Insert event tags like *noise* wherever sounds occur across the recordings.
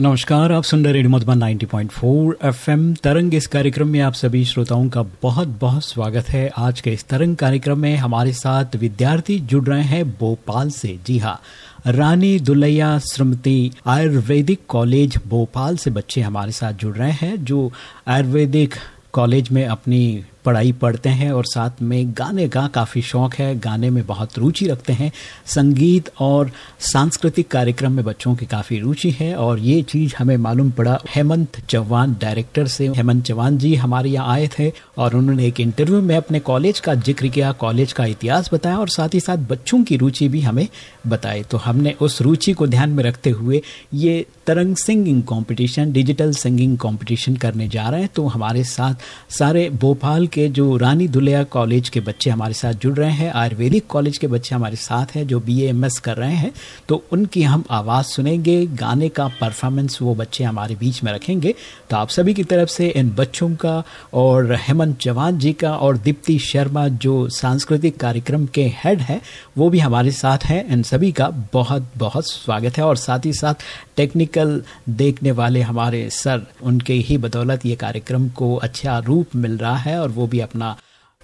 नमस्कार, आप सुन रहे रेडियो मधुबन 90.4 एफएम। तरंग इस कार्यक्रम में आप सभी श्रोताओं का बहुत बहुत स्वागत है। आज के इस तरंग कार्यक्रम में हमारे साथ विद्यार्थी जुड़ रहे हैं भोपाल से। जी हाँ रानी दुलैया श्रीमती आयुर्वेदिक कॉलेज भोपाल से बच्चे हमारे साथ जुड़ रहे हैं, जो आयुर्वेदिक कॉलेज में अपनी पढ़ाई पढ़ते हैं और साथ में गाने का काफ़ी शौक है। गाने में बहुत रुचि रखते हैं। संगीत और सांस्कृतिक कार्यक्रम में बच्चों की काफ़ी रुचि है और ये चीज़ हमें मालूम पड़ा। हेमंत चौहान, डायरेक्टर से हेमंत चौहान जी हमारे यहाँ आए थे और उन्होंने एक इंटरव्यू में अपने कॉलेज का ज़िक्र किया, कॉलेज का इतिहास बताया और साथ ही साथ बच्चों की रुचि भी हमें बताई। तो हमने उस रुचि को ध्यान में रखते हुए ये Tarang singing competition, digital singing competition करने जा रहे हैं। तो हमारे साथ सारे भोपाल के जो रानी दुलिया कॉलेज के बच्चे हमारे साथ जुड़ रहे हैं, आयुर्वेदिक कॉलेज के बच्चे हमारे साथ हैं, जो बी एम एस कर रहे हैं तो उनकी हम आवाज़ सुनेंगे, गाने का परफॉर्मेंस वो बच्चे हमारे बीच में रखेंगे। तो आप सभी की तरफ़ से इन बच्चों का और हेमंत चौहान जी का और दीप्ति शर्मा जो सांस्कृतिक कार्यक्रम के हेड है, वो भी हमारे साथ हैं। इन सभी का बहुत बहुत स्वागत है और साथ ही साथ टेक्निकल देखने वाले हमारे सर, उनके ही बदौलत ये कार्यक्रम को अच्छा रूप मिल रहा है और वो भी अपना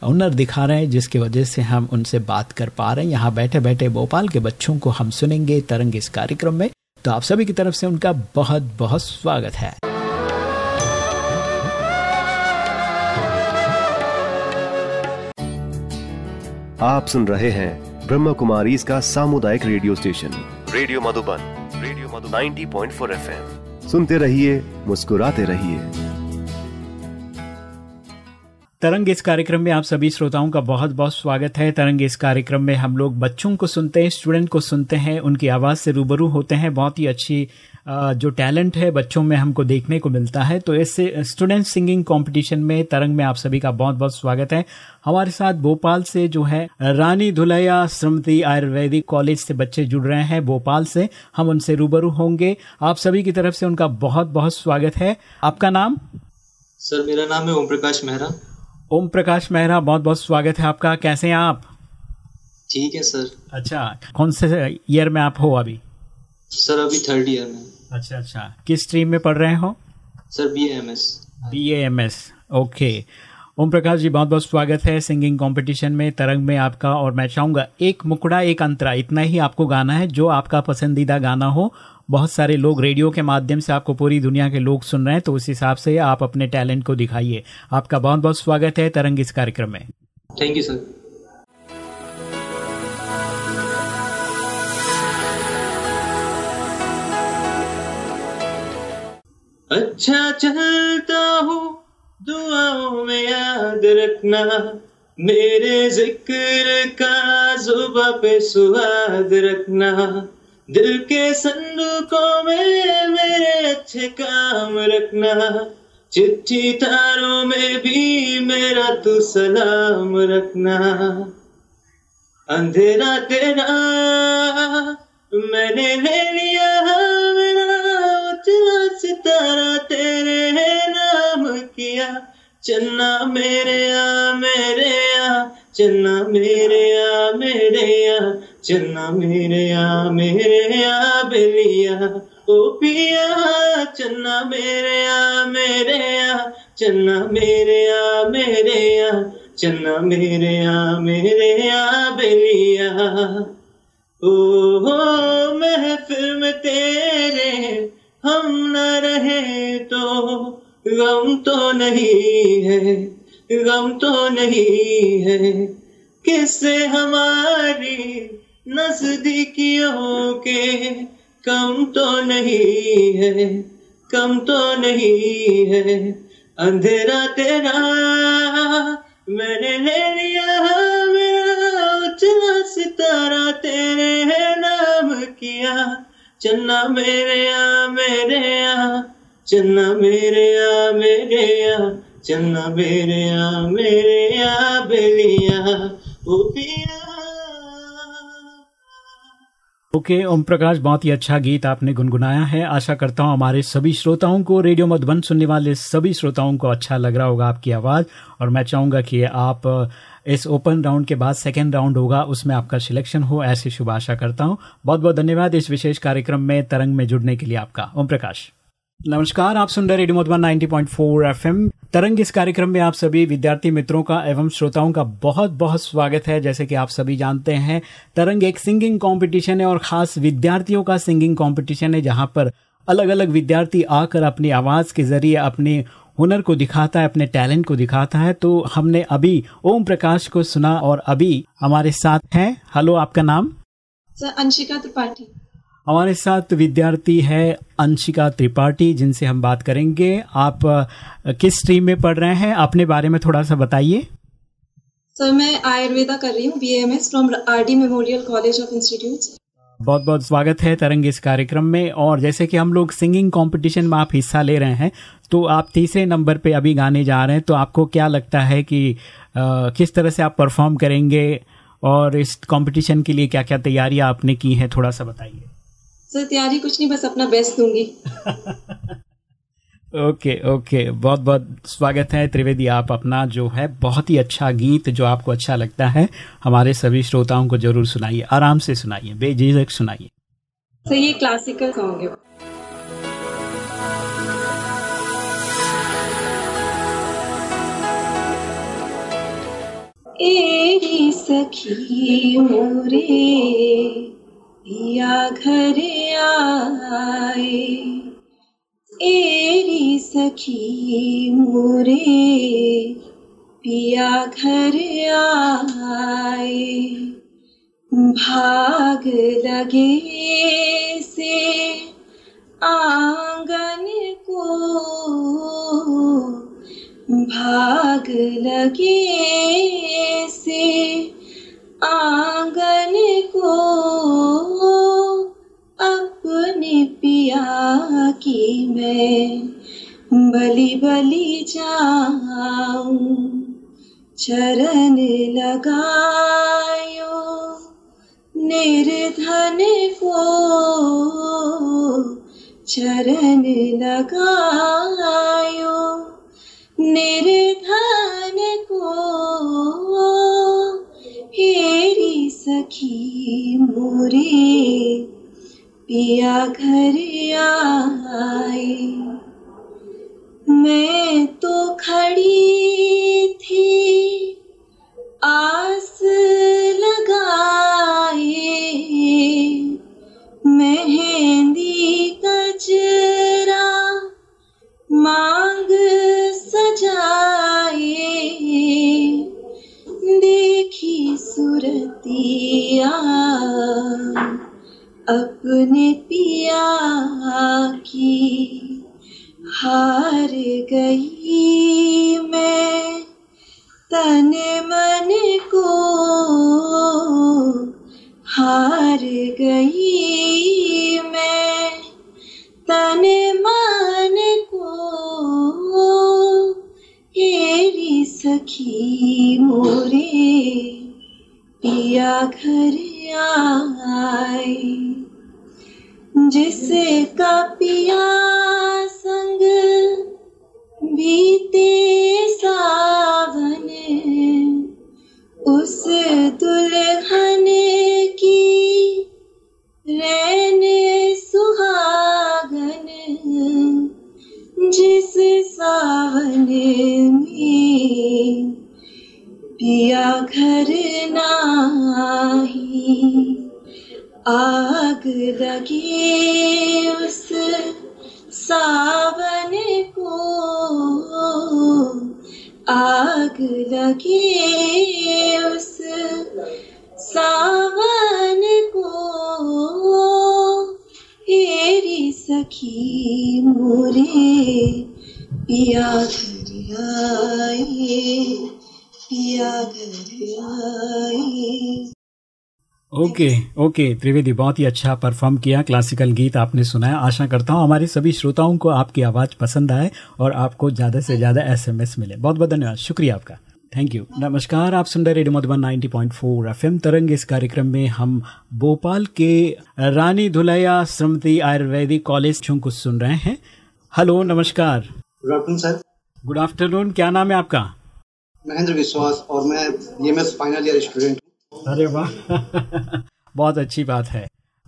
हुनर दिखा रहे हैं, जिसकी वजह से हम उनसे बात कर पा रहे हैं। यहाँ बैठे बैठे भोपाल के बच्चों को हम सुनेंगे तरंग इस कार्यक्रम में। तो आप सभी की तरफ़ से उनका बहुत बहुत स्वागत है। आप सुन रहे हैं ब्रह्म कुमारी इसका सामुदायिक radio station, radio Madhuban. 90.4 point सुनते रहिए मुस्कुराते रहिए। तरंग इस कार्यक्रम में आप सभी श्रोताओं का बहुत बहुत स्वागत है। तरंग इस कार्यक्रम में हम लोग बच्चों को सुनते हैं स्टूडेंट को सुनते हैं उनकी आवाज़ से रूबरू होते हैं। बहुत ही अच्छी जो टैलेंट है बच्चों में हमको देखने को मिलता है तो इस स्टूडेंट सिंगिंग कंपटीशन में तरंग में आप सभी का बहुत बहुत स्वागत है। हमारे साथ भोपाल से जो है रानी धुलैया श्रीमती आयुर्वेदिक कॉलेज से बच्चे जुड़ रहे हैं भोपाल से हम उनसे रूबरू होंगे। आप सभी की तरफ़ से उनका बहुत बहुत स्वागत है। आपका नाम? सर मेरा नाम है ओम प्रकाश मेहरा। ओम प्रकाश मेहरा बहुत बहुत स्वागत है आपका। कैसे हैं आप? ठीक है सर। अच्छा कौन से ईयर में आप हो अभी? सर अभी थर्ड ईयर में। अच्छा अच्छा। किस स्ट्रीम में पढ़ रहे हो? Sir B M S B M S okay Om Prakash ji बहुत बहुत स्वागत है सिंगिंग कंपटीशन में तरंग में आपका और मैं चाहूँगा एक मुकड़ा एक अंतरा इतना ही आपको गाना है जो आपका पसंदीदा गाना हो। बहुत सारे लोग रेडियो के माध्यम से आपको पूरी दुनिया के लोग सुन रहे हैं तो उस हिसाब से आप अपने टैलेंट को दिखाइए। आपका बहुत बहुत स्वागत है तरंग इस कार्यक्रम में। थैंक यू सर अच्छा चलता हूँ, दुआओं में याद रखना। मेरे ज़िक्र का जुबा पे सुहाद रखना। दिल के संदूकों में मेरे अच्छे काम रखना। चिट्ठी तारों में भी मेरा तू सलाम रखना। अंधेरा तेरा मैंने ले लिया उजला तेरे है नाम किया चन्ना मेरे आ मेरे आ चन्ना मेरे आ मेरे आ चन्ना मेरे आ मेरे आ बेलिया ओ पिया चन्ना मेरे आ मेरे आ चन्ना मेरे आ मेरे आ चन्ना मेरे आ मेरे आ बेलिया ओ हो में तेरे हम न रहे तो गम तो नहीं है, गम तो नहीं है। किससे हमारी नजदीकियों के कम तो नहीं है, कम तो नहीं है। अंधेरा तेरा मैंने ले लिया मेरा उजला सितारा तेरे है नाम किया चन्ना मेरे आ मेरे आ चन्ना मेरे आ मेरे आ चन्ना मेरे आ मेरे आ बेलिया पिया। ओके okay, ओम प्रकाश बहुत ही अच्छा गीत आपने गुनगुनाया है। आशा करता हूँ हमारे सभी श्रोताओं को रेडियो मधुबन सुनने वाले सभी श्रोताओं को अच्छा लग रहा होगा आपकी आवाज़। और मैं चाहूँगा कि आप इस ओपन राउंड के बाद सेकेंड राउंड होगा, उसमें आपका सिलेक्शन हो, ऐसी शुभ आशा करता हूँ। बहुत बहुत धन्यवाद इस विशेष कार्यक्रम में, तरंग में जुड़ने के लिए आपका। ओम प्रकाश नमस्कार, आप सुन रहे रेडियो मधुबन 90.4 एफएम। तरंग इस कार्यक्रम में आप सभी विद्यार्थी मित्रों का एवं श्रोताओं का बहुत बहुत स्वागत है। जैसे कि आप सभी जानते हैं, तरंग एक सिंगिंग कंपटीशन है और खास विद्यार्थियों का सिंगिंग कंपटीशन है, जहाँ पर अलग अलग विद्यार्थी आकर अपनी आवाज़ के ज़रिए अपने हुनर को दिखाता है अपने टैलेंट को दिखाता है तो हमने अभी ओम प्रकाश को सुना और अभी हमारे साथ हैं। हेलो आपका नाम? सर अंशिका त्रिपाठी। हमारे साथ विद्यार्थी है अंशिका त्रिपाठी जिनसे हम बात करेंगे। आप किस स्ट्रीम में पढ़ रहे हैं? अपने बारे में थोड़ा सा बताइए। सर मैं आयुर्वेदा कर रही हूँ B M S from R D memorial college of institute बहुत बहुत स्वागत है तरंग इस कार्यक्रम में। और जैसे कि हम लोग सिंगिंग कंपटीशन में आप हिस्सा ले रहे हैं तो आप तीसरे नंबर पे अभी गाने जा रहे हैं तो आपको क्या लगता है कि आ, किस तरह से आप परफॉर्म करेंगे और इस कंपटीशन के लिए क्या क्या तैयारियाँ आपने की हैं थोड़ा सा बताइए। सर तैयारी कुछ नहीं बस अपना बेस्ट दूँगी। *laughs* ओके ओके बहुत बहुत स्वागत है त्रिवेदी आप अपना जो है बहुत ही अच्छा गीत जो आपको अच्छा लगता है हमारे सभी श्रोताओं को ज़रूर सुनाइए आराम से सुनाइए बेझिझक सुनाइए। सर ये क्लासिकल सॉन्ग है। एरी सखी मोरे पिया घर आए। एरी सखी मोरे पिया घर आए। भाग लगे से आँगन को भाग लगे से आँगन को अपने पिया की मैं बलि बलि जाऊँ, चरण लगायो निर्धन को, चरण लगायो निर्धन को हेरी सखी मोरे, पिया घर आए। मैं तो खड़ी थी, आस लगाए। मेहंदी गजरा सुरतिया अपने पिया की हार गई मैं। तन मन को हार गई मैं। तन मन को हेरी सखी मोरे पिया घर आए जिसका पिया संग बीते सावन, उस दुल्हन की रैन सुहागन, जिस सावन में पिया घर नाही। आग लगे उस सावन को। आग लगे उस सावन को। हेरी सखी मोरे पिया घर आए ओके ओके त्रिवेदी बहुत ही अच्छा परफॉर्म किया क्लासिकल गीत आपने सुनाया। आशा करता हूँ हमारे सभी श्रोताओं को आपकी आवाज़ पसंद आए और आपको ज़्यादा से ज़्यादा एसएमएस मिले। बहुत बहुत धन्यवाद शुक्रिया आपका। थैंक यू नमस्कार आप सुन रहे रेडियो मधुबन 90.4 एफएम तरंग। इस कार्यक्रम में हम भोपाल के रानी धुलैया श्रमती आयुर्वेदिक कॉलेज को सुन रहे हैं। हेलो नमस्कार। Good afternoon sir good afternoon क्या नाम है आपका? महेंद्र विश्वास और मैं बीएमएस फाइनल ईयर स्टूडेंट अरे वाह। *laughs* बहुत अच्छी बात है।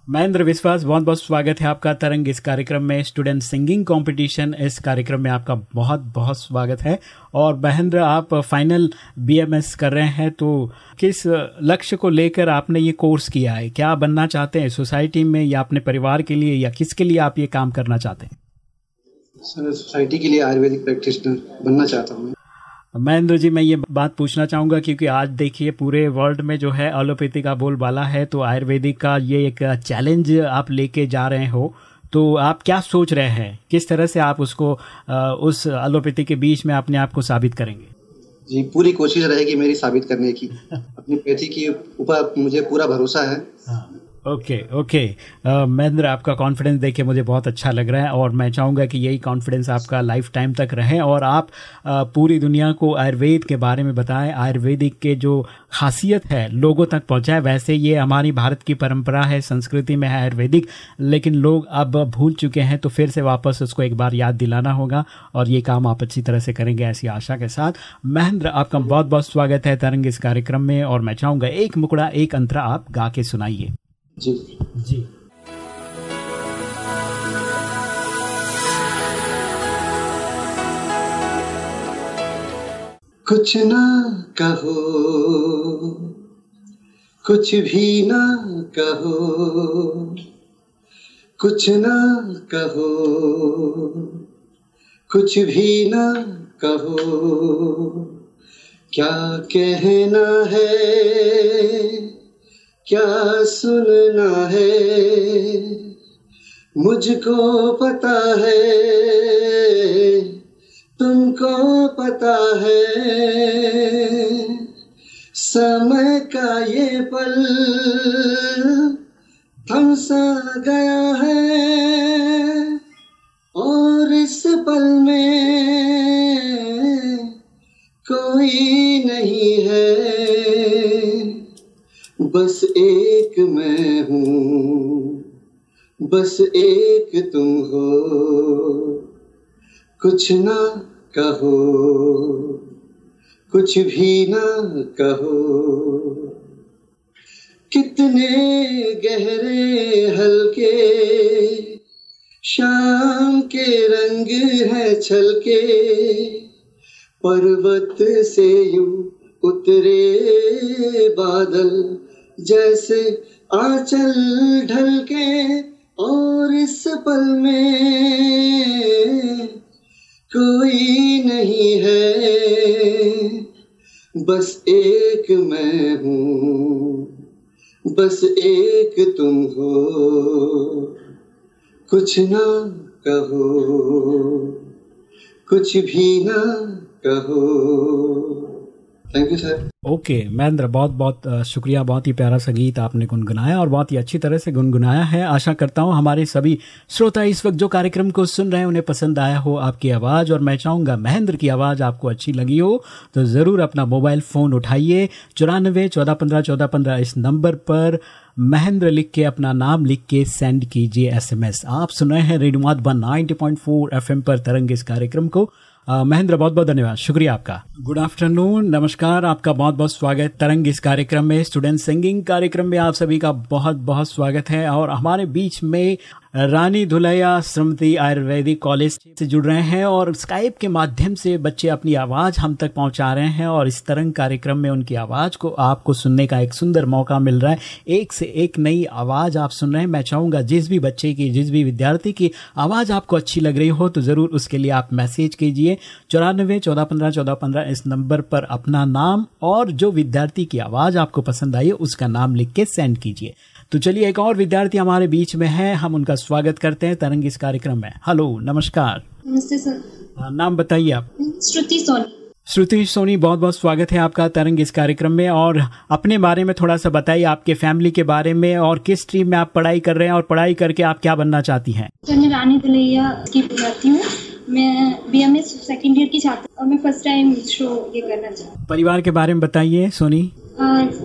महेंद्र विश्वास बहुत बहुत स्वागत है आपका तरंग इस कार्यक्रम में स्टूडेंट सिंगिंग कंपटीशन इस कार्यक्रम में आपका बहुत बहुत स्वागत है। और महेंद्र आप फाइनल बीएमएस कर रहे हैं तो किस लक्ष्य को लेकर आपने ये कोर्स किया है? क्या बनना चाहते हैं सोसाइटी में या अपने परिवार के लिए या किसके लिए आप ये काम करना चाहते हैं? सर सोसाइटी के लिए आयुर्वेदिक प्रैक्टिशनर बनना चाहता हूँ महेंद्र जी मैं ये बात पूछना चाहूँगा क्योंकि आज देखिए पूरे वर्ल्ड में जो है एलोपैथी का बोलबाला है तो आयुर्वेदिक का ये एक चैलेंज आप लेके जा रहे हो। तो आप क्या सोच रहे हैं? किस तरह से आप उसको उस एलोपैथी के बीच में अपने आप को साबित करेंगे? जी पूरी कोशिश रहेगी मेरी साबित करने की। *laughs* अपनी पैथी के ऊपर मुझे पूरा भरोसा है। हाँ। ओके ओके महेंद्र आपका कॉन्फिडेंस देख के मुझे बहुत अच्छा लग रहा है और मैं चाहूँगा कि यही कॉन्फिडेंस आपका लाइफ टाइम तक रहे और आप uh, पूरी दुनिया को आयुर्वेद के बारे में बताएँ आयुर्वेदिक के जो खासियत है लोगों तक पहुँचाए। वैसे ये हमारी भारत की परंपरा है संस्कृति में है आयुर्वेदिक लेकिन लोग अब भूल चुके हैं तो फिर से वापस उसको एक बार याद दिलाना होगा और ये काम आप अच्छी तरह से करेंगे ऐसी आशा के साथ। महेंद्र आपका बहुत बहुत स्वागत है तरंग इस कार्यक्रम में और मैं चाहूँगा एक मुकड़ा एक अंतरा आप गा के सुनाइए। जी। जी। कुछ ना कहो कुछ भी ना कहो कुछ ना कहो कुछ भी ना कहो क्या कहना है? क्या सुनना है? मुझको पता है, तुमको पता है। समय का ये पल थमसा गया है, और इस पल बस एक मैं हूँ, बस एक तुम हो। कुछ ना कहो, कुछ भी ना कहो। कितने गहरे हल्के, शाम के रंग है छलके, पर्वत से यूँ उतरे बादल। जैसे आंचल ढल के और इस पल में कोई नहीं है। बस एक मैं हूँ, बस एक तुम हो। कुछ ना कहो, कुछ भी ना कहो। Thank you sir okay Mahendra, बहुत बहुत शुक्रिया, बहुत ही प्यारा सा गीत आपने गुनगुनाया और बहुत ही अच्छी तरह से गुनगुनाया है। आशा करता हूँ हमारे सभी श्रोता इस वक्त जो कार्यक्रम को सुन रहे हैं, उन्हें पसंद आया हो आपकी आवाज़ और मैं चाहूँगा महेंद्र की आवाज़ आपको अच्छी लगी हो तो ज़रूर अपना मोबाइल फ़ोन उठाइए। चौरानबे चौदह पंद्रह चौदह पंद्रह इस नंबर पर महेंद्र लिख के अपना नाम लिख के सेंड कीजिए एसएमएस। आप सुन रहे हैं रेडियो माधुबन 90.4 एफएम पर तरंग इस कार्यक्रम को। महेंद्र, बहुत बहुत धन्यवाद। शुक्रिया आपका। गुड आफ्टरनून नमस्कार, आपका बहुत बहुत स्वागत। तरंग इस कार्यक्रम में स्टूडेंट सिंगिंग कार्यक्रम में आप सभी का बहुत बहुत स्वागत है। और हमारे बीच में रानी धुलैया श्रमती आयुर्वेदिक कॉलेज से जुड़ रहे हैं और स्काइप के माध्यम से बच्चे अपनी आवाज़ हम तक पहुँचा रहे हैं और इस तरंग कार्यक्रम में उनकी आवाज़ को, आपको सुनने का एक सुंदर मौका मिल रहा है। एक से एक नई आवाज़ आप सुन रहे हैं। मैं चाहूँगा जिस भी बच्चे की, जिस भी विद्यार्थी की आवाज़ आपको अच्छी लग रही हो तो ज़रूर उसके लिए आप मैसेज कीजिए। चौरानबे चौदह पंद्रह चौदह पंद्रह इस नंबर पर अपना नाम और जो विद्यार्थी की आवाज़ आपको पसंद आई उसका नाम लिख के सेंड कीजिए। तो चलिए एक और विद्यार्थी हमारे बीच में है। हम उनका स्वागत करते हैं। तरंग इस कार्यक्रम में। हेलो नमस्कार। नमस्ते सर। हाँ, नाम बताइए आप। श्रुति सोनी। श्रुति सोनी बहुत बहुत स्वागत है आपका तरंग इस कार्यक्रम में। और अपने बारे में थोड़ा सा बताइए आपके फैमिली के बारे में और किस स्ट्रीम में आप पढ़ाई कर रहे हैं और पढ़ाई करके आप क्या बनना चाहती हैं? रानी दलैया की विद्यार्थी हूँ। मैं B M S second year की छात्र और मैं फ़र्स्ट टाइम शो ये करना चाहती परिवार के बारे में बताइए सोनी।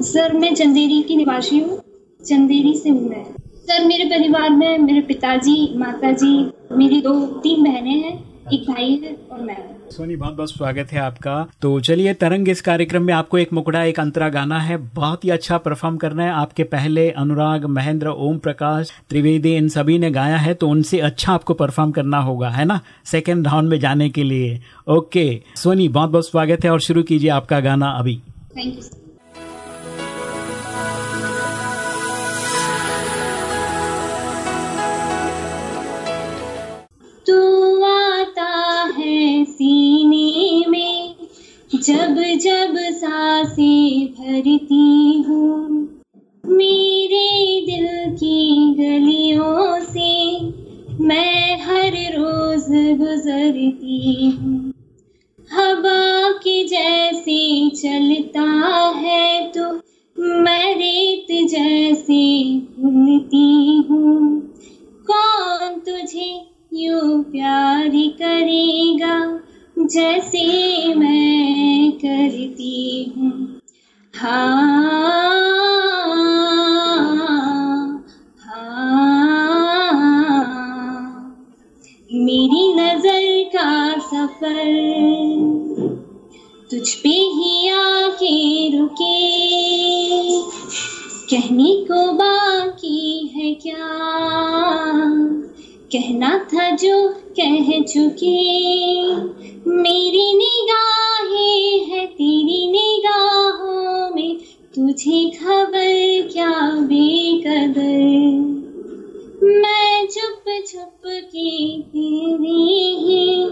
सर मैं चंदेरी की निवासी हूँ। चंदेरी से हूँ मैं। सर मेरे परिवार में मेरे पिताजी माताजी मेरी दो तीन बहनें हैं एक भाई है और मैं सोनी, बहुत बहुत स्वागत है आपका। तो चलिए, तरंग इस कार्यक्रम में आपको एक मुकड़ा, एक अंतरा गाना है। बहुत ही अच्छा परफॉर्म करना है आपके पहले अनुराग, महेंद्र, ओम प्रकाश, त्रिवेदी, इन सभी ने गाया है तो उनसे अच्छा आपको परफॉर्म करना होगा, है ना? सेकेंड राउंड में जाने के लिए। ओके सोनी, बहुत बहुत स्वागत है और शुरू कीजिए आपका गाना अभी। थैंक यू सीने में जब जब साँसें भरती हूँ। मेरे दिल की गलियों से मैं हर रोज गुजरती हूँ। हवा के जैसे चलता है तो मैं रेत जैसे घूमती हूँ। कौन तुझे यूँ प्यार करेगा जैसे मैं करती हूँ? हाँ हाँ। मेरी नज़र का सफ़र तुझ पे ही आके रुके। कहने को बाकी है क्या? कहना था जो कह चुकी। मेरी निगाहें है तेरी निगाहों में, तुझे खबर क्या बेकदर? मैं चुप चुप के तेरी ही।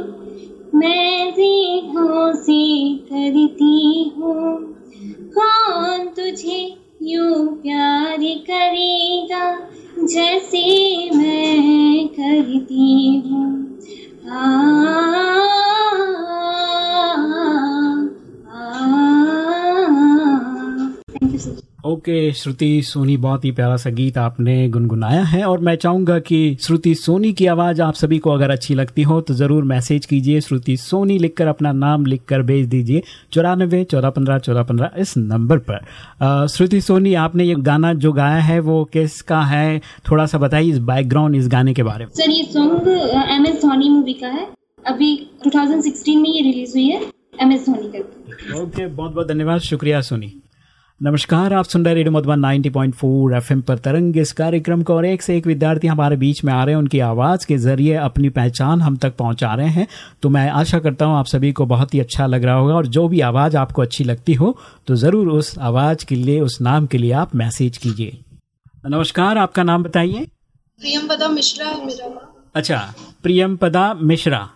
ओके श्रुति सोनी बहुत ही प्यारा सा गीत आपने गुनगुनाया है और मैं चाहूँगा कि श्रुति सोनी की आवाज़ आप सभी को अगर अच्छी लगती हो तो ज़रूर मैसेज कीजिए श्रुति सोनी लिखकर अपना नाम लिखकर भेज दीजिए चौरानबे चौदह पंद्रह चौदह पंद्रह इस नंबर पर। श्रुति सोनी आपने ये गाना जो गाया है वो किसका है? थोड़ा सा बताइए इस बैकग्राउंड इस गाने के बारे में। सर ये song M S Dhoni movie का है। अभी 2016 में ये रिलीज़ हुई है एम एस धोनी करके। ओके बहुत बहुत धन्यवाद शुक्रिया सोनी। नमस्कार आप सुन रहे रेडियो मधुबन 90.4 एफएम पर तरंग। इस कार्यक्रम को और एक से एक विद्यार्थी हमारे बीच में आ रहे हैं उनकी आवाज़ के ज़रिए अपनी पहचान हम तक पहुँचा रहे हैं। तो मैं आशा करता हूँ आप सभी को बहुत ही अच्छा लग रहा होगा और जो भी आवाज़ आपको अच्छी लगती हो तो ज़रूर उस आवाज़ के लिए उस नाम के लिए आप मैसेज कीजिए। नमस्कार आपका नाम बताइए। प्रियमपदा मिश्रा अच्छा प्रियमपदा मिश्रा।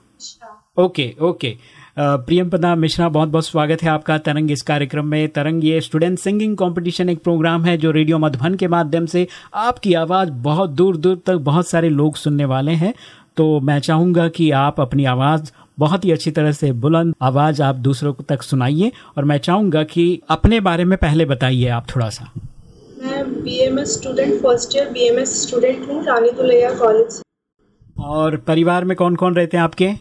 Okay okay. प्रियमपदा मिश्रा बहुत बहुत स्वागत है आपका तरंग इस कार्यक्रम में। तरंग ये स्टूडेंट सिंगिंग कंपटीशन एक प्रोग्राम है जो रेडियो मधुबन के माध्यम से आपकी आवाज़ बहुत दूर दूर तक बहुत सारे लोग सुनने वाले हैं। तो मैं चाहूँगा कि आप अपनी आवाज़ बहुत ही अच्छी तरह से बुलंद आवाज़ आप दूसरों तक सुनाइए और मैं चाहूँगा कि अपने बारे में पहले बताइए आप थोड़ा सा। मैं BMS student first year BMS student हूँ रानी दुलैया कॉलेज और परिवार में कौन कौन रहते हैं आपके?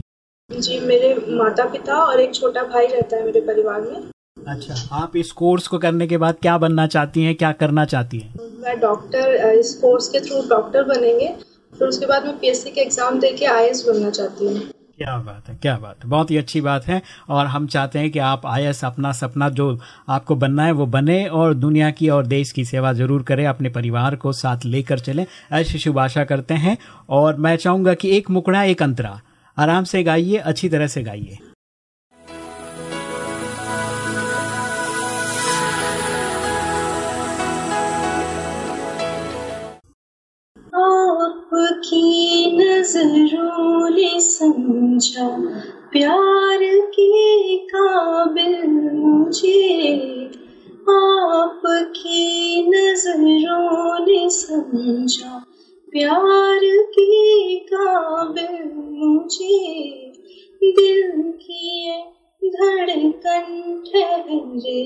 जी मेरे माता पिता और एक छोटा भाई रहता है मेरे परिवार में। अच्छा आप इस कोर्स को करने के बाद क्या बनना चाहती हैं क्या करना चाहती हैं? मैं डॉक्टर इस कोर्स के थ्रू डॉक्टर बनेंगे फिर उसके बाद मैं पीएससी के एग्ज़ाम दे के आई बनना चाहती हूँ। क्या बात है क्या बात है। बहुत ही अच्छी बात है और हम चाहते हैं कि आप आई अपना सपना जो आपको बनना है वो बने और दुनिया की और देश की सेवा ज़रूर करें अपने परिवार को साथ लेकर चलें ऐसी शुभ आशा करते हैं। और मैं चाहूँगा कि एक मुकड़ा एक अंतरा आराम से गाइए, अच्छी तरह से गाइए। आपकी नज़रों ने समझा, प्यार के काबिल मुझे। आपकी नज़रों ने समझा प्यार के काबिल मुझे दिल की ये धड़कन ठहर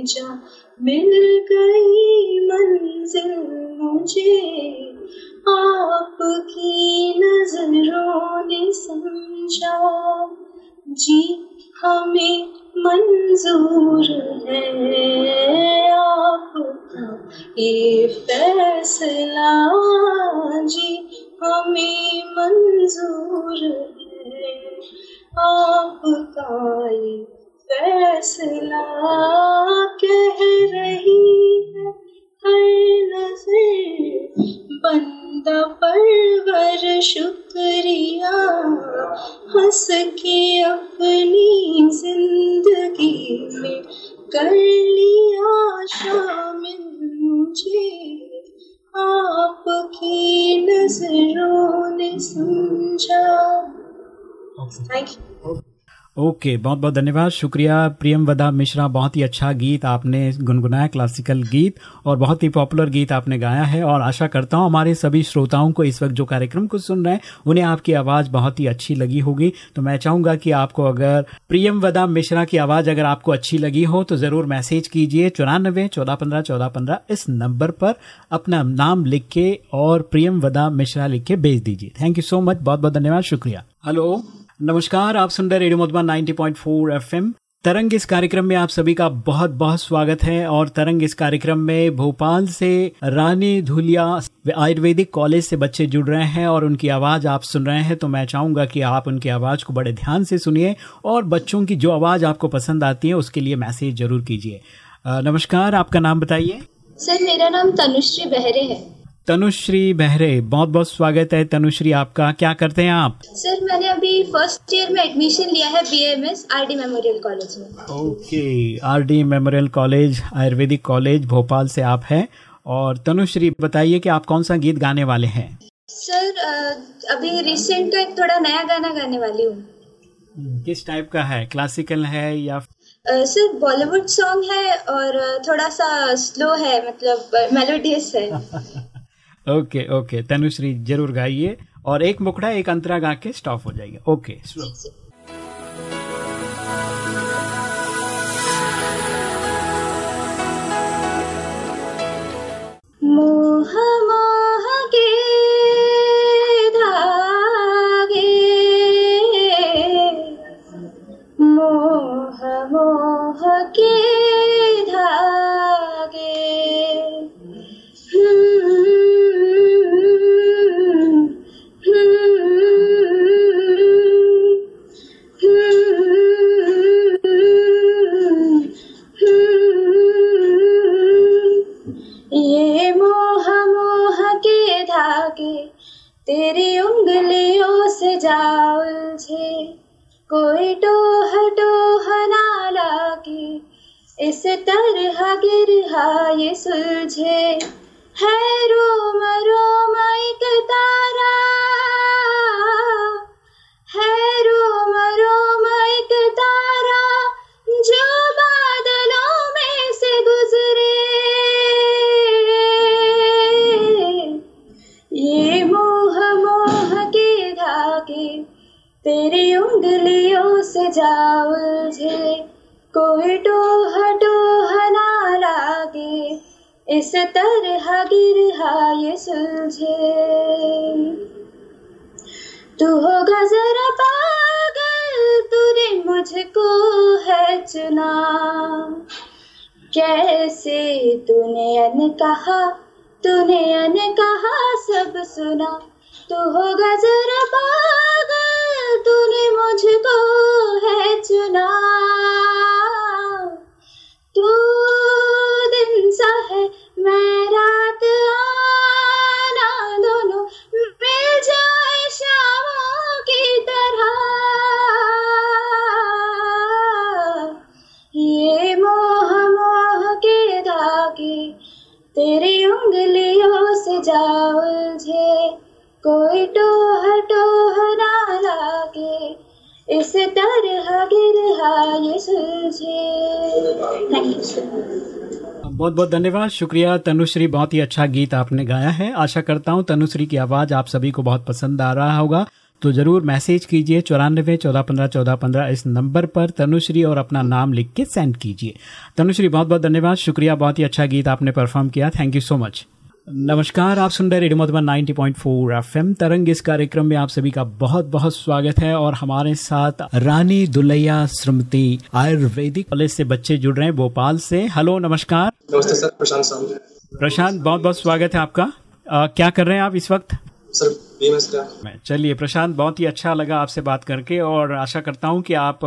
जा। मिल गई मंजिल मुझे, आपकी नज़रों ने समझा। जी, हमें मंजूर है ये फैसला जी हमें मंजूर है। आपका ये फैसला कह रही है हर नज़र बंदा परवर शुक्रिया हंस के अपनी ज़िंदगी में कर लिया शामिल मुझे। आपकी नज़रों ने समझा। थैंक यू ओके, बहुत बहुत धन्यवाद। शुक्रिया प्रियम वदा मिश्रा, बहुत ही अच्छा गीत आपने गुनगुनाया क्लासिकल गीत, और बहुत ही पॉपुलर गीत आपने गाया है, और आशा करता हूँ हमारे सभी श्रोताओं को इस वक्त जो कार्यक्रम को सुन रहे हैं, उन्हें आपकी आवाज़ बहुत ही अच्छी लगी होगी। तो मैं चाहूँगा कि आपको अगर प्रियम वदा मिश्रा की आवाज़ अगर आपको अच्छी लगी हो तो ज़रूर मैसेज कीजिए चौरानबे चौदह पंद्रह चौदह पंद्रह इस नंबर पर अपना नाम लिख के और प्रियम वदा मिश्रा लिख के भेज दीजिए। थैंक यू सो मच बहुत बहुत धन्यवाद। शुक्रिया। हेलो नमस्कार, आप सुन रहे रेडियो मधुबन 90.4 एफएम। तरंग इस कार्यक्रम में आप सभी का बहुत बहुत स्वागत है और तरंग इस कार्यक्रम में भोपाल से रानी धुलिया आयुर्वेदिक कॉलेज से बच्चे जुड़ रहे हैं और उनकी आवाज़ आप सुन रहे हैं। तो मैं चाहूँगा कि आप उनकी आवाज़ को बड़े ध्यान से सुनिए और बच्चों की जो आवाज़ आपको पसंद आती है उसके लिए मैसेज ज़रूर कीजिए। नमस्कार, आपका नाम बताइए। सर, मेरा नाम तनुश्री बहरे है। तनुश्री बहरे बहुत बहुत स्वागत है तनुश्री आपका। क्या करते हैं आप? सर मैंने अभी फ़र्स्ट ईयर में एडमिशन लिया है B M S R D memorial college में। Okay R D memorial college Ayurvedic college Bhopal से आप हैं। और तनुश्री बताइए कि आप कौन सा गीत गाने वाले हैं? सर अभी रिसेंट तो एक थोड़ा नया गाना गाने वाली हूँ। किस टाइप का है? क्लासिकल है या सर बॉलीवुड सॉन्ग है और थोड़ा सा स्लो है मतलब मेलोडियस है। *laughs* Okay okay. तनुश्री, ज़रूर गाइए। और एक मुखड़ा, एक अंतरा गा के स्टॉप हो जाएगा ओके स्लो मोह मोह मोह के तेरी उंगलियों से जा उलझे कोई टोह टोह ना लागे, इस तरह गिरहा ये सुलझे। है रोम रोम एक तारा, है रोम से जा कोई टोह टोह ना लागे। इस तरह गिरहा ये सुलझे। तू होगा जरा पागल, तूने मुझको है चुना। कैसे तूने अन कहा, तूने अन कहा सब सुना। तू होगा जरा पागल तूने मुझको है चुना। तू दिन सा है, मैं रात आना। दोनों मिल जाए शामों की तरह। ये मोह मोह के धागे, तेरी उंगलियों से जा उलझे। कोई टोह टोह ना लागे, इस तरह गिरहा ये सुलझे बहुत बहुत धन्यवाद। शुक्रिया तनुश्री, बहुत ही अच्छा गीत आपने गाया है। आशा करता हूँ तनुश्री की आवाज़ आप सभी को बहुत पसंद आ रहा होगा। तो ज़रूर मैसेज कीजिए चौरानबे चौदह पंद्रह चौदह पंद्रह इस नंबर पर तनुश्री और अपना नाम लिख के सेंड कीजिए। तनुश्री बहुत बहुत धन्यवाद। शुक्रिया, बहुत ही अच्छा गीत आपने परफॉर्म किया। थैंक यू सो मच नमस्कार आप सुन रहे रेडियो मधुबन 90.4 एफएम। तरंग इस कार्यक्रम में आप सभी का बहुत बहुत स्वागत है और हमारे साथ रानी दुलैया श्रमति आयुर्वेदिक कॉलेज से बच्चे जुड़ रहे हैं भोपाल से। हेलो नमस्कार। नमस्ते सर प्रशांत प्रशांत बहुत बहुत स्वागत है आपका। आ, क्या कर रहे हैं आप इस वक्त? सर चलिए प्रशांत बहुत ही अच्छा लगा आपसे बात करके और आशा करता हूँ कि आप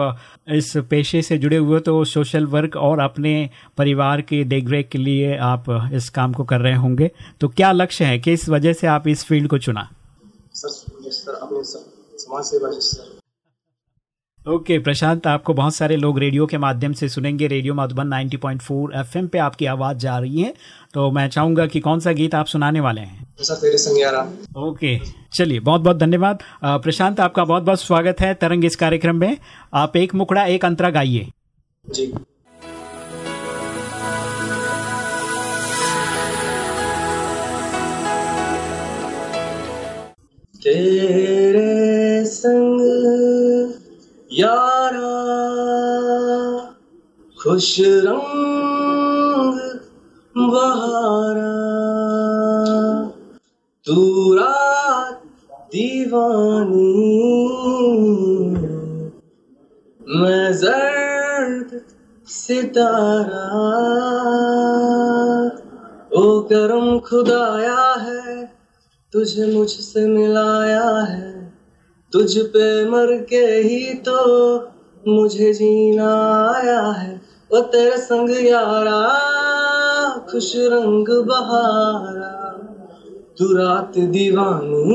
इस पेशे से जुड़े हुए तो सोशल वर्क और अपने परिवार के देखरेख के लिए आप इस काम को कर रहे होंगे। तो क्या लक्ष्य है? किस वजह से आप इस फ़ील्ड को चुना? सर सर अपने समाज सेवा सर। ओके okay, प्रशांत आपको बहुत सारे लोग रेडियो के माध्यम से सुनेंगे। रेडियो मधुबन 90.4 एफएम पे आपकी आवाज़ जा रही है। तो मैं चाहूँगा कि कौन सा गीत आप सुनाने वाले हैं? ओके चलिए बहुत बहुत धन्यवाद प्रशांत आपका बहुत बहुत स्वागत है तरंग इस कार्यक्रम में। आप एक मुकड़ा एक अंतरा गाइए। जी। तेरे संग यारा, खुश रंग बहारा। तू रात दीवानी, मैं जर्द सितारा। ओ करम खुदाया है, तुझे मुझसे मिलाया है। तुझ पे मर के ही तो मुझे जीना आया है। वो तेरे संग यारा, खुश रंग बहारा। तू रात दीवानी,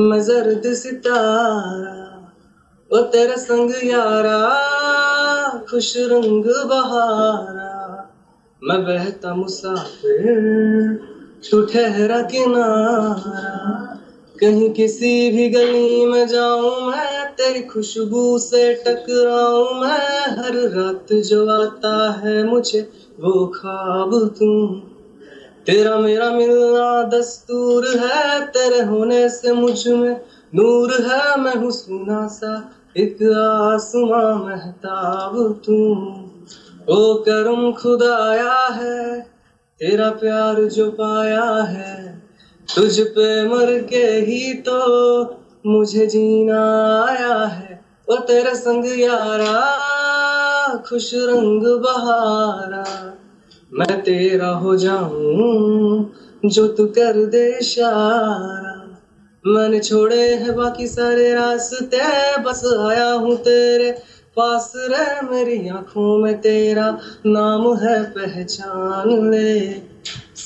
मैं जर्द सितारा। वो तेरे संग यारा, खुश रंग बहारा। मैं बहता मुसाफिर, तू ठहरा किनारा। कहीं किसी भी गली में जाऊँ मैं, तेरी खुशबू से टकराऊं मैं। हर रात जो आता है मुझे, वो ख्वाब तू। तेरा मेरा मिलना दस्तूर है, तेरे होने से मुझमें नूर है। मैं हूँ सुना सा एक आसमां महताब तू। ओ करम खुदाया है, तेरा प्यार जो पाया है तुझ पे मर के ही तो मुझे जीना आया है। ओ तेरे संग यारा खुश रंग बहारा। मैं तेरा हो जाऊँ जो तू कर दे इशारा। मैंने छोड़े हैं बाकी सारे रास्ते, बस आया हूँ तेरे पास। रह मेरी आँखों में तेरा नाम है पहचान ले।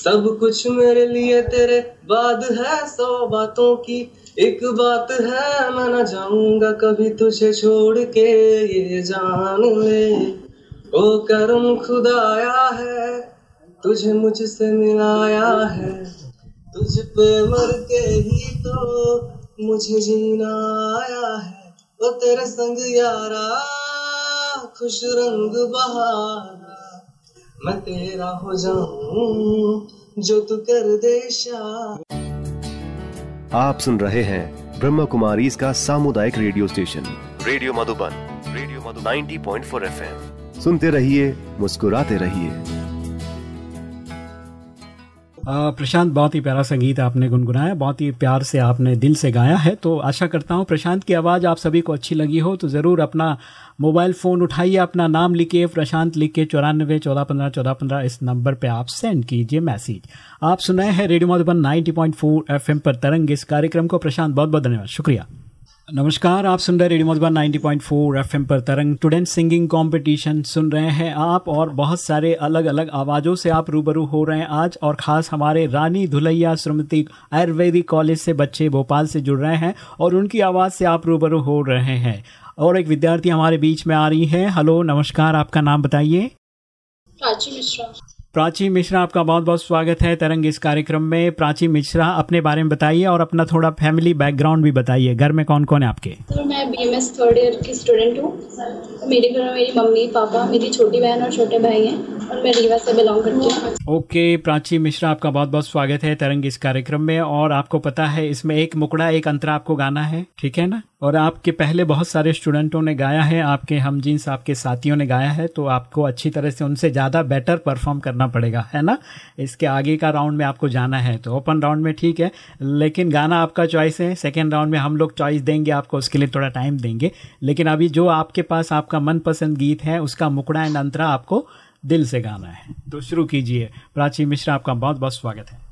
सब कुछ मेरे लिए तेरे बाद है, सौ बातों की। एक बात है, मैं न जाऊँगा कभी तुझे छोड़ के, ये जान ले। ओ करम खुदाया है, तुझे मुझसे मिलाया है। तुझ पे मर के ही तो मुझे जीना आया है। वो तेरे संग यारा, खुश रंग बहारा मैं तेरा हो जाऊँ, जो तू कर दे आप सुन रहे हैं ब्रह्म कुमारी इसका सामुदायिक radio station, radio Madhuban, radio Madhu 90.4 FM. सुनते रहिए, मुस्कुराते रहिए। प्रशांत, बहुत ही प्यारा संगीत आपने गुनगुनाया, बहुत ही प्यार से आपने दिल से गाया है तो आशा करता हूँ प्रशांत की आवाज़ आप सभी को अच्छी लगी हो तो ज़रूर अपना मोबाइल फ़ोन उठाइए, अपना नाम लिखिए, प्रशांत लिख के चौरानबे, चौदह पंद्रह चौदह पंद्रह, इस नंबर पे आप सेंड कीजिए मैसेज। आप सुनाए हैं रेडियो मधुबन 90.4 एफएम पर तरंग, इस कार्यक्रम को प्रशांत बहुत बहुत धन्यवाद, शुक्रिया। नमस्कार, आप सुन रहे रेडियो मधुबन 90.4 एफएम पर तरंग। स्टूडेंट सिंगिंग कंपटीशन सुन रहे हैं आप और बहुत सारे अलग अलग आवाज़ों से आप रूबरू हो रहे हैं आज और ख़ास हमारे रानी धुलैया श्रीमती आयुर्वेदिक कॉलेज से बच्चे भोपाल से जुड़ रहे हैं और उनकी आवाज़ से आप रूबरू हो रहे हैं। और एक विद्यार्थी हमारे बीच में आ रही है। हेलो नमस्कार, आपका नाम बताइए। प्राची मिश्रा आपका बहुत बहुत स्वागत है तरंग इस कार्यक्रम में। प्राची मिश्रा अपने बारे में बताइए और अपना थोड़ा फैमिली बैकग्राउंड भी बताइए। घर में कौन कौन है आपके? तो मैं बीएमएस थर्ड ईयर की स्टूडेंट हूँ। मेरे घर में मेरी मम्मी पापा मेरी छोटी बहन और छोटे भाई हैं और मैं रीवा से बिलोंग करती हूँ। ओके प्राची मिश्रा आपका बहुत बहुत स्वागत है तरंग इस कार्यक्रम में। और आपको पता है इसमें एक मुकड़ा एक अंतरा आपको गाना है ठीक है ना? और आपके पहले बहुत सारे स्टूडेंटों ने गाया है, आपके हम जींस आपके साथियों ने गाया है तो आपको अच्छी तरह से उनसे ज़्यादा बेटर परफॉर्म करना पड़ेगा, है ना? इसके आगे का राउंड में आपको जाना है तो ओपन राउंड में ठीक है, लेकिन गाना आपका चॉइस है सेकेंड राउंड में हम लोग चॉइस देंगे आपको, उसके लिए थोड़ा टाइम देंगे, लेकिन अभी जो आपके पास आपका मनपसंद गीत है, उसका मुकड़ा एंड अंतरा आपको दिल से गाना है। तो शुरू कीजिए। प्राची मिश्रा, आपका बहुत बहुत स्वागत है।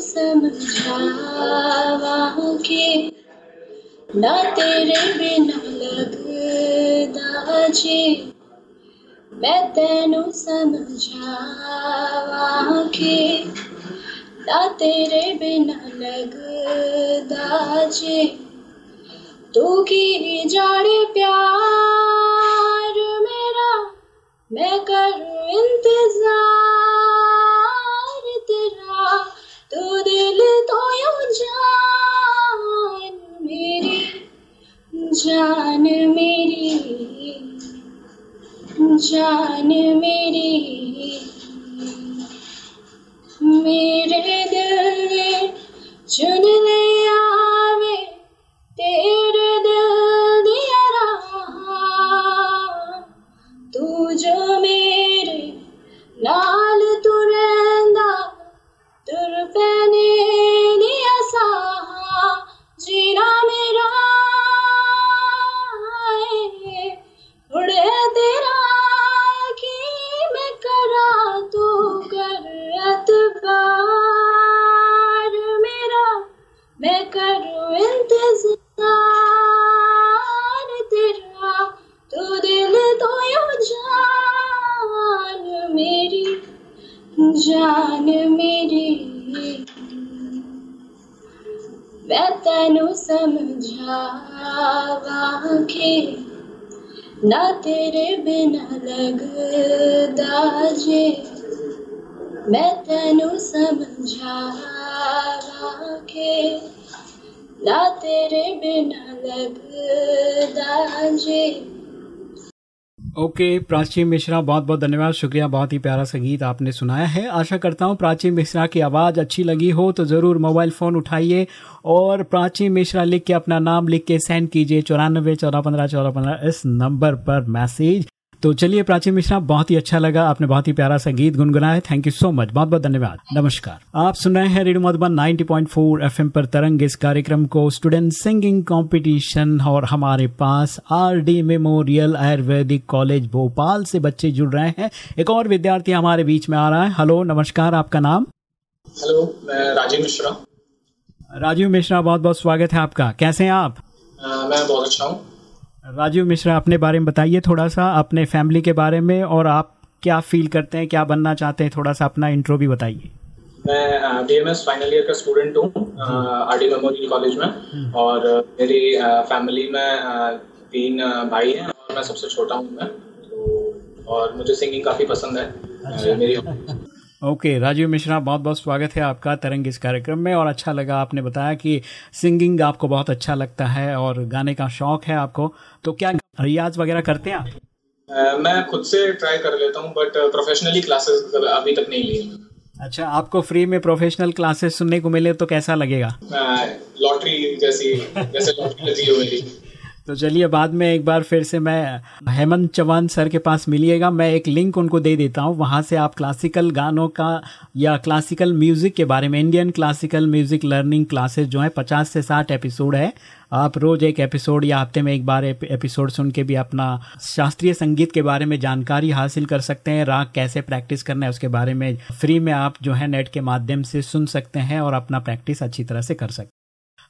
समझावा के ना तेरे बिना लगदा जे मैं तेनू समझावा के ना तेरे बिना लगदा जे तू की जाने प्यार मेरा। मैं करूँ जान मेरी मेरे दिल ओके, प्राची मिश्रा, बहुत बहुत धन्यवाद। शुक्रिया, बहुत ही प्यारा संगीत आपने सुनाया है। आशा करता हूँ प्राची मिश्रा की आवाज़ अच्छी लगी हो तो ज़रूर मोबाइल फ़ोन उठाइए और प्राची मिश्रा लिख के अपना नाम लिख के सेंड कीजिए। चौरानबे, चौदह, पंद्रह चौदह, पंद्रह, इस नंबर पर मैसेज। तो चलिए प्राची मिश्रा बहुत ही अच्छा लगा आपने बहुत ही प्यारा सा गीत गुनगुनाया। थैंक यू सो मच बहुत बहुत धन्यवाद। नमस्कार। आप सुन रहे हैं रेडियो मधुबन 90.4 एफएम पर तरंग इस कार्यक्रम को स्टूडेंट सिंगिंग कंपटीशन और हमारे पास RD memorial Ayurvedic college Bhopal से बच्चे जुड़ रहे हैं। एक और विद्यार्थी हमारे बीच में आ रहा है। हेलो नमस्कार आपका नाम? हेलो मैं राजीव मिश्रा। राजीव मिश्रा बहुत बहुत स्वागत है आपका। कैसे हैं आप? अ, मैं बहुत अच्छा हूँ। राजीव मिश्रा अपने बारे में बताइए थोड़ा सा अपने फैमिली के बारे में और आप क्या फील करते हैं क्या बनना चाहते हैं थोड़ा सा अपना इंट्रो भी बताइए। मैं B M S final year का स्टूडेंट हूँ आर डी मेमोरियल कॉलेज में और मेरी फैमिली में तीन भाई हैं और मैं सबसे छोटा हूँ मैं। तो और मुझे सिंगिंग काफ़ी पसंद है। अ, मेरी ओके राजीव मिश्रा बहुत बहुत स्वागत है आपका तरंग इस कार्यक्रम में। और अच्छा लगा आपने बताया कि सिंगिंग आपको बहुत अच्छा लगता है और गाने का शौक है आपको। तो क्या रियाज वगैरह करते हैं आप? मैं खुद से ट्राई कर लेता हूँ बट प्रोफेशनली क्लासेस अभी तक नहीं ली अच्छा आपको फ्री में प्रोफेशनल क्लासेस सुनने को मिले तो कैसा लगेगा? लॉटरी जैसी जैसे लॉटरी लगी हो मेरी तो चलिए बाद में एक बार फिर से मैं हेमंत चौहान सर के पास मिलिएगा। मैं एक लिंक उनको दे देता हूँ। वहाँ से आप क्लासिकल गानों का या क्लासिकल म्यूज़िक के बारे में Indian classical music learning classes जो है, पचास से साठ एपिसोड है। आप रोज एक एपिसोड या हफ़्ते में एक बार एप- एपिसोड सुन के भी अपना शास्त्रीय संगीत के बारे में जानकारी हासिल कर सकते हैं। राग कैसे प्रैक्टिस करना है उसके बारे में फ्री में आप जो है नेट के माध्यम से सुन सकते हैं और अपना प्रैक्टिस अच्छी तरह से कर सकते हैं।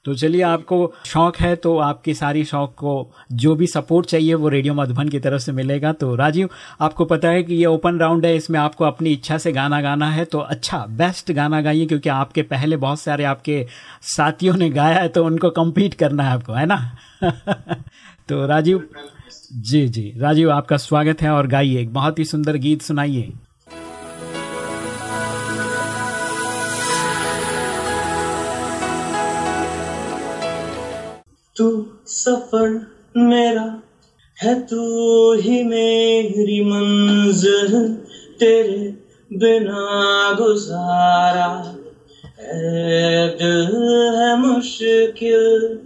तो चलिए, आपको शौक है तो आपकी सारी शौक को, जो भी सपोर्ट चाहिए, वो रेडियो मधुबन की तरफ़ से मिलेगा। तो राजीव, आपको पता है कि ये ओपन राउंड है, इसमें आपको अपनी इच्छा से गाना गाना है तो अच्छा बेस्ट गाना गाइए, क्योंकि आपके पहले बहुत सारे आपके साथियों ने गाया है तो उनको compete करना है आपको, है ना? *laughs* तो राजीव, जी जी, राजीव, आपका स्वागत है, और गाइए, एक बहुत ही सुंदर गीत सुनाइए। तू सफ़र मेरा है, तू ही मेरी मंजिल, तेरे बिना गुजारा। है दिल है मुश्किल,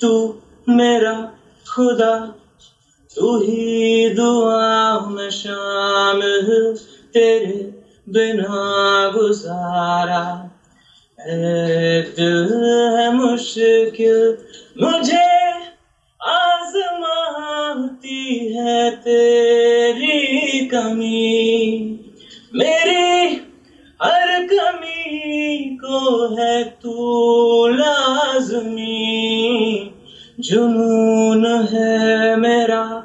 तू मेरा खुदा, तू ही दुआ में शामिल, तेरे बिना गुजारा। दिल है मुश्किल मुझे आजमाती है तेरी कमी। मेरी हर कमी को है तू लाजमी। जुनून है मेरा,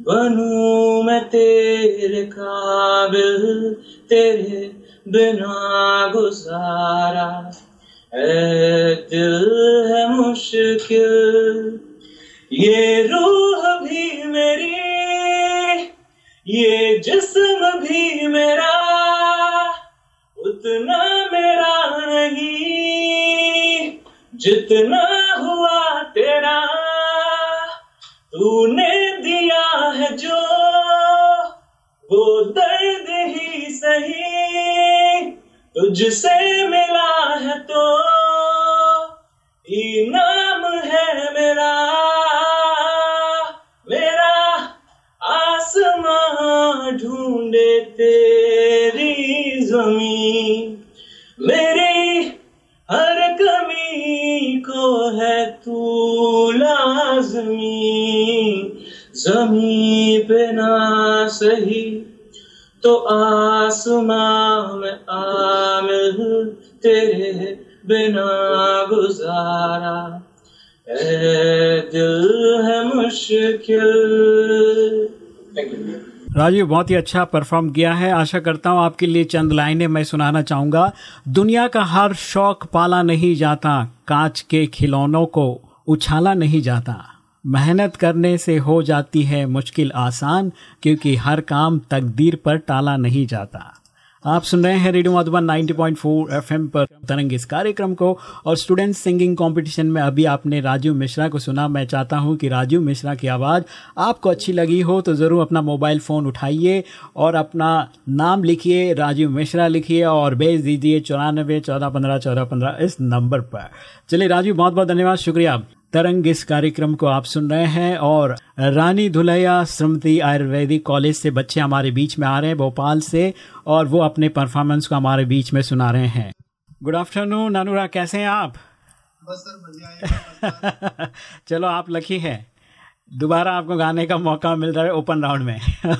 बनू मैं तेरे काबिल, तेरे बिना गुजारा। दिल है मुश्किल। ये रूह भी मेरी, ये जिस्म भी मेरा, उतना मेरा नहीं जितना हुआ तेरा। तूने दिया है जो, वो दर्द ही सही। तुझसे मिला है तो इनाम है मेरा। मेरा आसमां ढूंढे तेरी ज़मीन। मेरी हर कमी को है तू लाजमी। जमी पे ना सही तो आसमां में आमिल तेरे बिना गुजारा। ए दिल है मुश्किल। राजीव, बहुत ही अच्छा परफॉर्म किया है। आशा करता हूँ आपके लिए चंद लाइनें मैं सुनाना चाहूँगा। दुनिया का हर शौक पाला नहीं जाता। कांच के खिलौनों को उछाला नहीं जाता। मेहनत करने से हो जाती है मुश्किल आसान, क्योंकि हर काम तकदीर पर टाला नहीं जाता। आप सुन रहे हैं रेडियो मधुबन 90.4 एफएम पर तरंग इस कार्यक्रम को, और स्टूडेंट सिंगिंग कंपटीशन में अभी आपने राजीव मिश्रा को सुना। मैं चाहता हूँ कि राजीव मिश्रा की आवाज़ आपको अच्छी लगी हो तो ज़रूर अपना मोबाइल फ़ोन उठाइए और अपना नाम लिखिए राजीव मिश्रा लिखिए और भेज दीजिए चौरानबे चौदह पंद्रह चौदह पंद्रह इस नंबर पर। चलिए राजीव बहुत बहुत धन्यवाद, शुक्रिया। तरंग इस कार्यक्रम को आप सुन रहे हैं और रानी धुलैया श्रमती आयुर्वेदिक कॉलेज से बच्चे हमारे बीच में आ रहे हैं भोपाल से और वो अपने परफॉर्मेंस को हमारे बीच में सुना रहे हैं। गुड आफ्टरनून अनुरा कैसे हैं आप? बस सर *laughs* चलो आप लकी है। दोबारा आपको गाने का मौका मिल रहा है ओपन राउंड में। *laughs*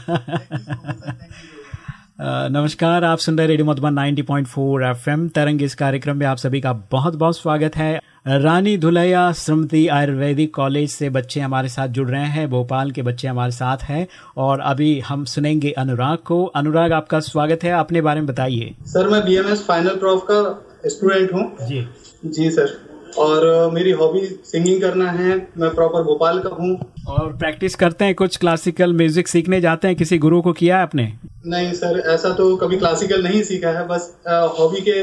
नमस्कार आप सुन रहे रेडियो मधुबन 90.4 एफएम। तरंग इस कार्यक्रम में आप सभी का बहुत बहुत स्वागत है। रानी धुलैया श्रमती आयुर्वेदिक कॉलेज से बच्चे हमारे साथ जुड़ रहे हैं। भोपाल के बच्चे हमारे साथ हैं और अभी हम सुनेंगे अनुराग को। अनुराग आपका स्वागत है। अपने बारे में बताइए। सर मैं बीएमएस फाइनल प्रॉफ का स्टूडेंट हूँ। जी। जी सर। और मेरी हॉबी सिंगिंग करना है। मैं प्रॉपर भोपाल का हूँ। और प्रैक्टिस करते हैं कुछ क्लासिकल म्यूज़िक सीखने जाते हैं। किसी गुरु को किया है आपने? नहीं सर ऐसा तो कभी क्लासिकल नहीं सीखा है। बस हॉबी के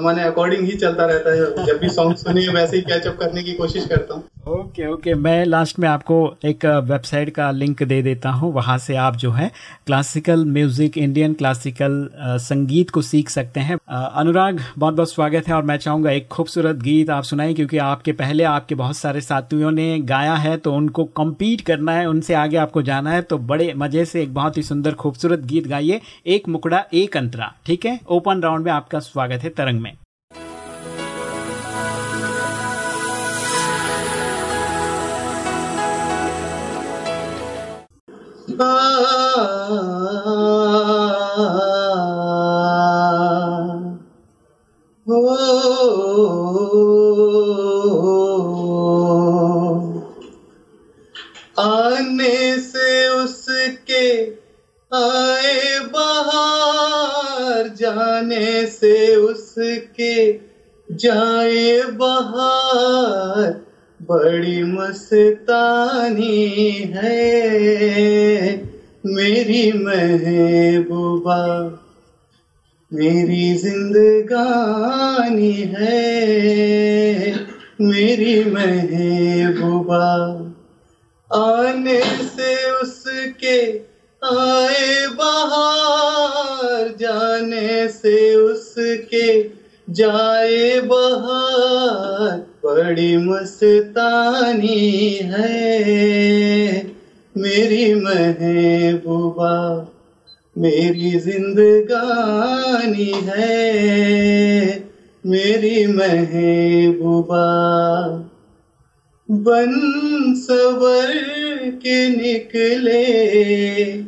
मैंने अकॉर्डिंग ही चलता रहता है। जब भी सॉन्ग सुनिए वैसे ही कैचअप करने की कोशिश करता हूँ। Okay okay. मैं लास्ट में आपको एक वेबसाइट का लिंक दे देता हूँ। वहाँ से आप जो है क्लासिकल म्यूज़िक इंडियन क्लासिकल संगीत को सीख सकते हैं। अनुराग, बहुत बहुत स्वागत है और मैं चाहूँगा एक खूबसूरत गीत आप सुनाएँ, क्योंकि आपके पहले आपके बहुत सारे साथियों ने गाया है तो उनको कम्पीट करना है, उनसे आगे आपको जाना है तो बड़े मज़े से एक बहुत ही सुंदर खूबसूरत गीत गाइए, एक मुकड़ा, एक अंतरा, ठीक है? ओपन राउंड में आपका स्वागत है तरंग में। आने से उसके आए बहार जाने से उसके जाए बहार। बड़ी मस्तानी है। मेरी महबूबा, मेरी जिंदगानी है। मेरी महबूबा, आने से उसके आए बहार, जाने से उसके जाए बहार बड़ी मस्तानी है। मेरी महबूबा, मेरी जिंदगानी है। मेरी महबूबा, बन सवर के निकले,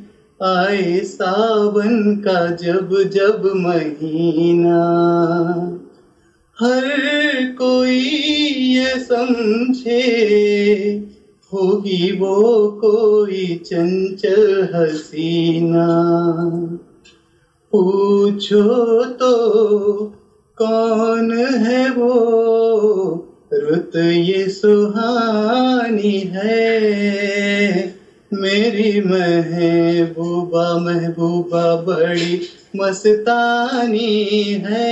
आए सावन का जब जब महीना। हर कोई ये समझे, होगी वो कोई चंचल हसीना। पूछो तो कौन है वो? रुत ये सुहानी है। मेरी महबूबा महबूबा बड़ी मस्तानी है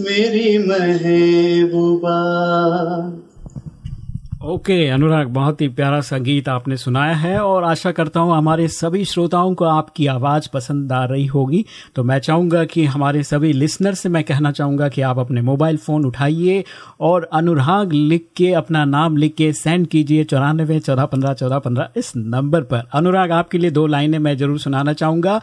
मेरी महबूबा। ओके okay, अनुराग बहुत ही प्यारा सा गीत आपने सुनाया है और आशा करता हूँ हमारे सभी श्रोताओं को आपकी आवाज़ पसंद आ रही होगी। तो मैं चाहूँगा कि हमारे सभी लिसनर से मैं कहना चाहूँगा कि आप अपने मोबाइल फ़ोन उठाइए और अनुराग लिख के अपना नाम लिख के सेंड कीजिए चौरानवे चौदह पंद्रह चौदह पंद्रह इस नंबर पर। अनुराग आपके लिए दो लाइनें मैं ज़रूर सुनाना चाहूँगा।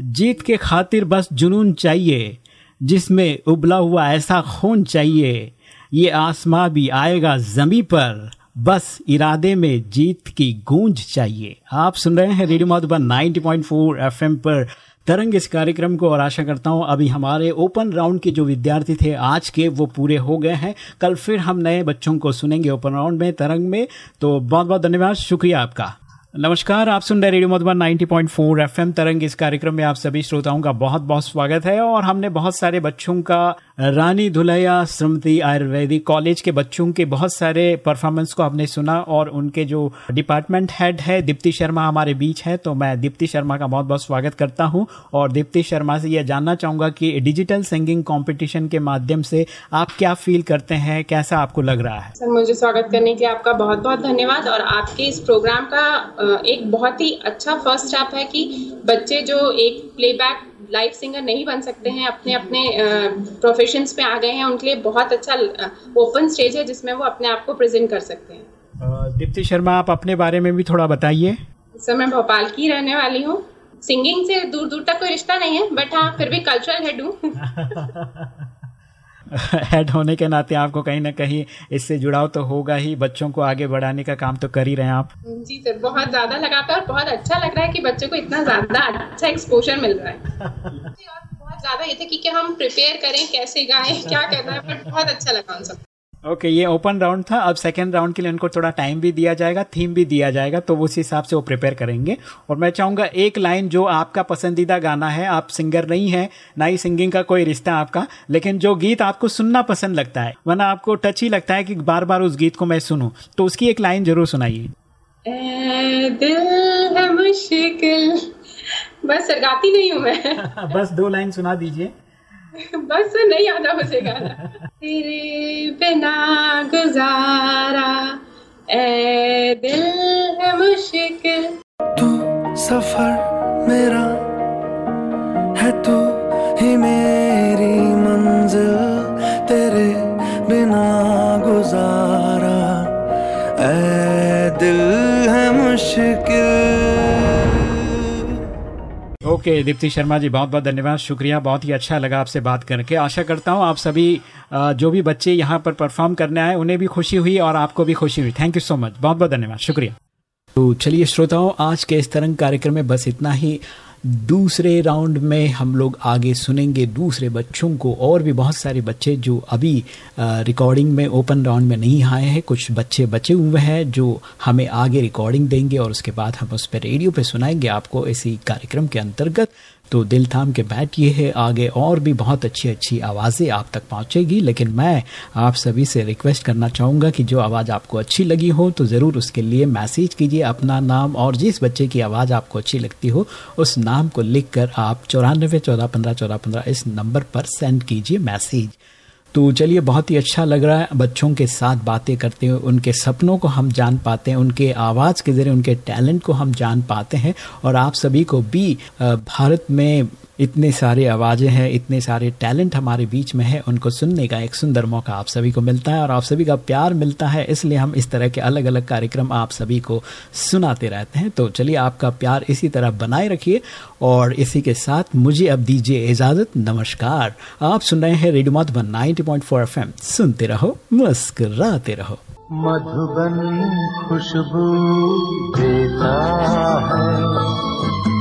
जीत के खातिर बस जुनून चाहिए, जिसमें उबला हुआ ऐसा खून चाहिए। ये आसमां भी आएगा जमी पर, बस इरादे में जीत की गूंज चाहिए। आप सुन रहे हैं रेडियो मधुबन 90.4 एफएम पर तरंग इस कार्यक्रम को, और आशा करता हूँ अभी हमारे ओपन राउंड के जो विद्यार्थी थे आज के, वो पूरे हो गए हैं। कल फिर हम नए बच्चों को सुनेंगे ओपन राउंड में, तरंग में। तो बहुत बहुत धन्यवाद, शुक्रिया आपका। नमस्कार, आप सुन रहे रेडियो मधुबन 90.4 एफएम तरंग। इस कार्यक्रम में आप सभी श्रोताओं का बहुत बहुत स्वागत है और हमने बहुत सारे बच्चों का रानी धुलैया, श्रीमती आयुर्वेदिक कॉलेज के बच्चों के बहुत सारे परफॉर्मेंस को हमने सुना और उनके जो डिपार्टमेंट हेड है, दीप्ति शर्मा हमारे बीच है तो मैं दीप्ति शर्मा का बहुत बहुत स्वागत करता हूँ। और दीप्ति शर्मा से यह जानना चाहूँगा कि डिजिटल सिंगिंग कॉम्पिटिशन के माध्यम से आप क्या फील करते हैं, कैसा आपको लग रहा है? सर, मुझे स्वागत करने के लिए आपका बहुत बहुत धन्यवाद। और आपके इस प्रोग्राम का एक बहुत ही अच्छा फ़र्स्ट स्टेप है कि बच्चे जो एक प्लेबैक लाइव सिंगर नहीं बन सकते हैं अपने अपने प्रोफेशंस पे आ गए हैं उनके लिए बहुत अच्छा ओपन स्टेज है जिसमें वो अपने आप को प्रेजेंट कर सकते हैं। दीप्ति शर्मा आप अपने बारे में भी थोड़ा बताइए। सर मैं भोपाल की रहने वाली हूँ। सिंगिंग से दूर दूर तक कोई रिश्ता नहीं है बट हाँ फिर भी कल्चरल हेड हूँ। *laughs* हेड होने के नाते आपको कहीं ना कहीं इससे जुड़ाव तो होगा ही। बच्चों को आगे बढ़ाने का काम तो कर ही रहे हैं आप। जी सर बहुत ज़्यादा लगाता है और बहुत अच्छा लग रहा है कि बच्चों को इतना ज़्यादा अच्छा एक्सपोजर मिल रहा है। *laughs* बहुत ज़्यादा ये था कि क्या हम प्रिपेयर करें कैसे गाएँ क्या कहना है बट बहुत अच्छा लगा उन सब ओके okay, ये ओपन राउंड था। अब सेकेंड राउंड के लिए उनको थोड़ा टाइम भी दिया जाएगा थीम भी दिया जाएगा तो उस हिसाब से वो प्रिपेयर करेंगे। और मैं चाहूँगा एक लाइन जो आपका पसंदीदा गाना है आप सिंगर नहीं है ना ही सिंगिंग का कोई रिश्ता आपका लेकिन जो गीत आपको सुनना पसंद लगता है वरना आपको टच ही लगता है कि बार बार उस गीत को मैं सुनूँ। तो उसकी एक लाइन ज़रूर सुनाइए। मुश्किल। बस सर गाती नहीं हूँ मैं। *laughs* बस दो लाइन सुना दीजिए। *laughs* बस नहीं आता मुझे गाना। *laughs* तेरे बिना गुजारा ए दिल है मुश्किल। तू सफ़र मेरा है तू ही मेरी मंजिल। तेरे बिना गुजारा ए दिल है मुश्किल। ओके, दीप्ति शर्मा जी बहुत बहुत धन्यवाद, शुक्रिया, बहुत ही अच्छा लगा आपसे बात करके। आशा करता हूँ आप सभी जो भी बच्चे यहाँ पर परफॉर्म करने आए, उन्हें भी खुशी हुई और आपको भी खुशी हुई। थैंक यू सो मच बहुत बहुत धन्यवाद, शुक्रिया। तो चलिए श्रोताओं, आज के इस तरंग कार्यक्रम में बस इतना ही। दूसरे राउंड में हम लोग आगे सुनेंगे दूसरे बच्चों को, और भी बहुत सारे बच्चे जो अभी रिकॉर्डिंग में ओपन राउंड में नहीं आए हैं। कुछ बच्चे बचे हुए हैं जो हमें आगे रिकॉर्डिंग देंगे और उसके बाद हम उस पर रेडियो पे सुनाएँगे आपको इसी कार्यक्रम के अंतर्गत। तो दिल थाम के बैठिए है, आगे और भी बहुत अच्छी अच्छी आवाज़ें आप तक पहुंचेगी, लेकिन मैं आप सभी से रिक्वेस्ट करना चाहूँगा कि जो आवाज़ आपको अच्छी लगी हो तो ज़रूर उसके लिए मैसेज कीजिए अपना नाम और जिस बच्चे की आवाज़ आपको अच्छी लगती हो, उस नाम को लिख कर आप चौरानबे चौदह पंद्रह चौदह पंद्रह इस नंबर पर सेंड कीजिए मैसेज। तो चलिए, बहुत ही अच्छा लग रहा है बच्चों के साथ बातें करते हुए। उनके सपनों को हम जान पाते हैं, उनके आवाज़ के ज़रिए, उनके टैलेंट को हम जान पाते हैं। और आप सभी को भी भारत में इतने सारे आवाज़ें हैं, इतने सारे टैलेंट हमारे बीच में है, उनको सुनने का एक सुंदर मौका आप सभी को मिलता है और आप सभी का प्यार मिलता है, इसलिए हम इस तरह के अलग अलग कार्यक्रम आप सभी को सुनाते रहते हैं। तो चलिए आपका प्यार इसी तरह बनाए रखिए और इसी के साथ मुझे अब दीजिए इजाज़त, नमस्कार। आप सुन रहे हैं रेडियो मधुबन नाइनटी पॉइंट सुनते रहो, मुस्कराते रहो। मधुबन खुशबू देता है।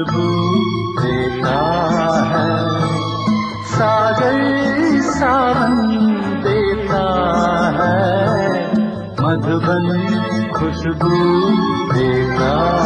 खुशबू देखा है। सागर सावन देता है। मधुबन खुशबू देखा